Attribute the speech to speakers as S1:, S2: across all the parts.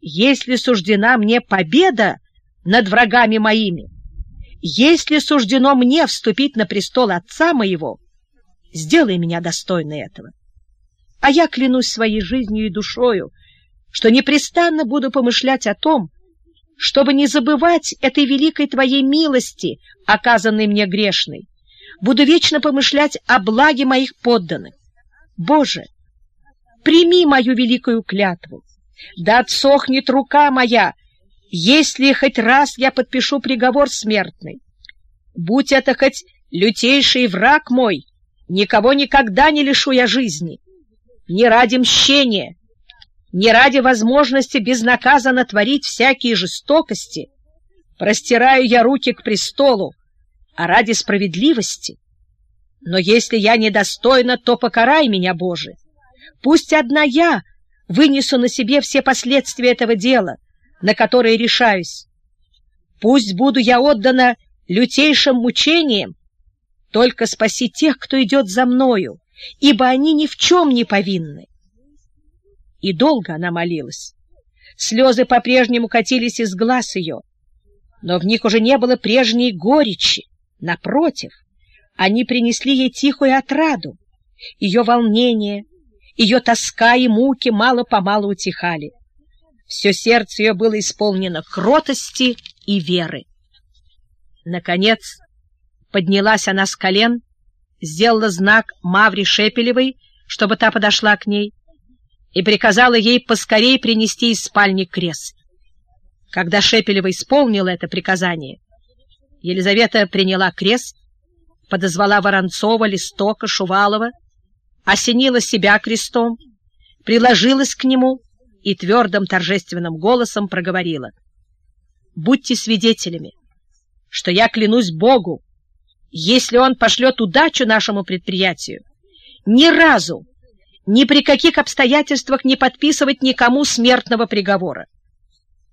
S1: если суждена мне победа над врагами моими, если суждено мне вступить на престол отца моего, сделай меня достойной этого. А я клянусь своей жизнью и душою, что непрестанно буду помышлять о том, чтобы не забывать этой великой Твоей милости, оказанной мне грешной. Буду вечно помышлять о благе моих подданных. Боже, прими мою великую клятву, да отсохнет рука моя, если хоть раз я подпишу приговор смертный. Будь это хоть лютейший враг мой, никого никогда не лишу я жизни. Не ради мщения, не ради возможности безнаказанно творить всякие жестокости, простираю я руки к престолу, а ради справедливости. Но если я недостойна, то покарай меня, Боже. Пусть одна я вынесу на себе все последствия этого дела, на которые решаюсь. Пусть буду я отдана лютейшим мучениям, только спаси тех, кто идет за мною, ибо они ни в чем не повинны. И долго она молилась. Слезы по-прежнему катились из глаз ее, но в них уже не было прежней горечи. Напротив, они принесли ей тихую отраду. Ее волнение, ее тоска и муки мало-помалу утихали. Все сердце ее было исполнено кротости и веры. Наконец поднялась она с колен, сделала знак Маври Шепелевой, чтобы та подошла к ней, и приказала ей поскорей принести из спальни крест. Когда Шепелева исполнила это приказание, Елизавета приняла крест, подозвала Воронцова, Листока, Шувалова, осенила себя крестом, приложилась к нему и твердым торжественным голосом проговорила. «Будьте свидетелями, что я клянусь Богу, если Он пошлет удачу нашему предприятию, ни разу ни при каких обстоятельствах не подписывать никому смертного приговора.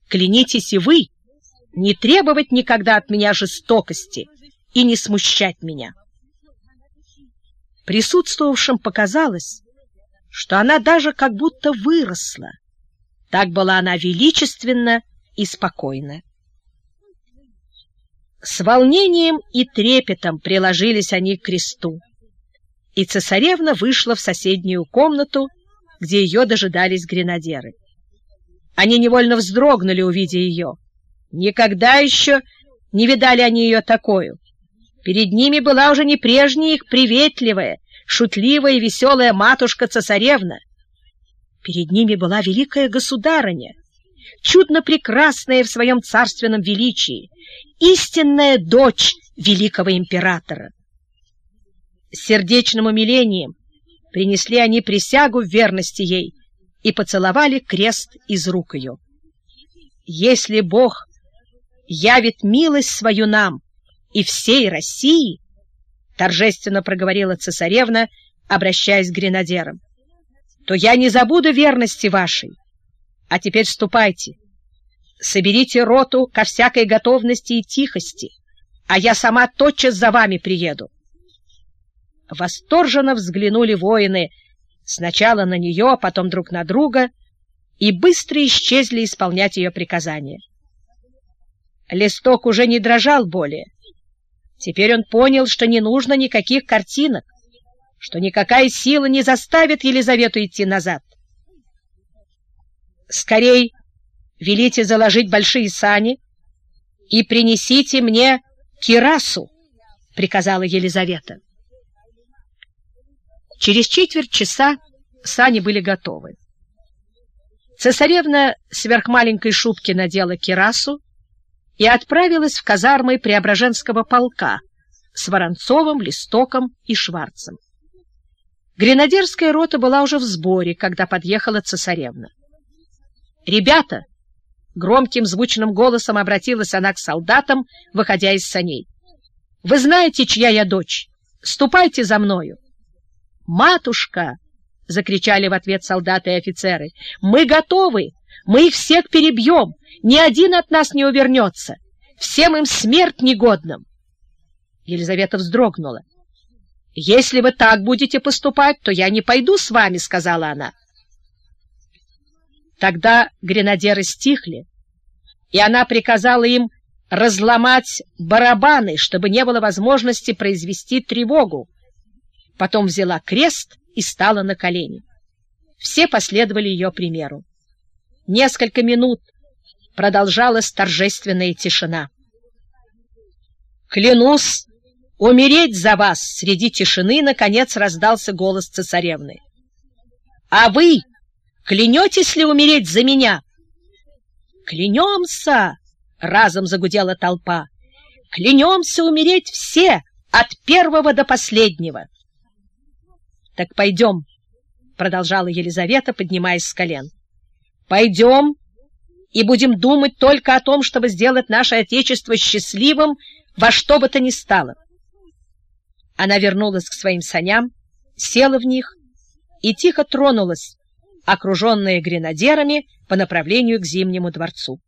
S1: Клянитесь и вы не требовать никогда от меня жестокости и не смущать меня. Присутствовавшим показалось, что она даже как будто выросла. Так была она величественна и спокойна. С волнением и трепетом приложились они к кресту и цесаревна вышла в соседнюю комнату, где ее дожидались гренадеры. Они невольно вздрогнули, увидя ее. Никогда еще не видали они ее такую. Перед ними была уже не прежняя их приветливая, шутливая и веселая матушка-цесаревна. Перед ними была великая государыня, чудно прекрасная в своем царственном величии, истинная дочь великого императора сердечным умилением принесли они присягу в верности ей и поцеловали крест из рук ее. Если Бог явит милость свою нам и всей России, торжественно проговорила цесаревна, обращаясь к гренадерам, то я не забуду верности вашей. А теперь ступайте, соберите роту ко всякой готовности и тихости, а я сама тотчас за вами приеду. Восторженно взглянули воины сначала на нее, а потом друг на друга, и быстро исчезли исполнять ее приказания. Листок уже не дрожал более. Теперь он понял, что не нужно никаких картинок, что никакая сила не заставит Елизавету идти назад. «Скорей велите заложить большие сани и принесите мне кирасу», — приказала Елизавета. Через четверть часа сани были готовы. Цесаревна сверхмаленькой шубки надела кирасу и отправилась в казармы Преображенского полка с Воронцовым, Листоком и Шварцем. Гренадерская рота была уже в сборе, когда подъехала цесаревна. «Ребята!» — громким звучным голосом обратилась она к солдатам, выходя из саней. «Вы знаете, чья я дочь? Ступайте за мною!» «Матушка!» — закричали в ответ солдаты и офицеры. «Мы готовы! Мы их всех перебьем! Ни один от нас не увернется! Всем им смерть негодным!» Елизавета вздрогнула. «Если вы так будете поступать, то я не пойду с вами», — сказала она. Тогда гренадеры стихли, и она приказала им разломать барабаны, чтобы не было возможности произвести тревогу. Потом взяла крест и стала на колени. Все последовали ее примеру. Несколько минут продолжалась торжественная тишина. «Клянусь умереть за вас!» Среди тишины, наконец, раздался голос цесаревны. «А вы клянетесь ли умереть за меня?» «Клянемся!» — разом загудела толпа. «Клянемся умереть все, от первого до последнего!» «Так пойдем!» — продолжала Елизавета, поднимаясь с колен. «Пойдем и будем думать только о том, чтобы сделать наше Отечество счастливым во что бы то ни стало». Она вернулась к своим саням, села в них и тихо тронулась, окруженная гренадерами по направлению к Зимнему дворцу.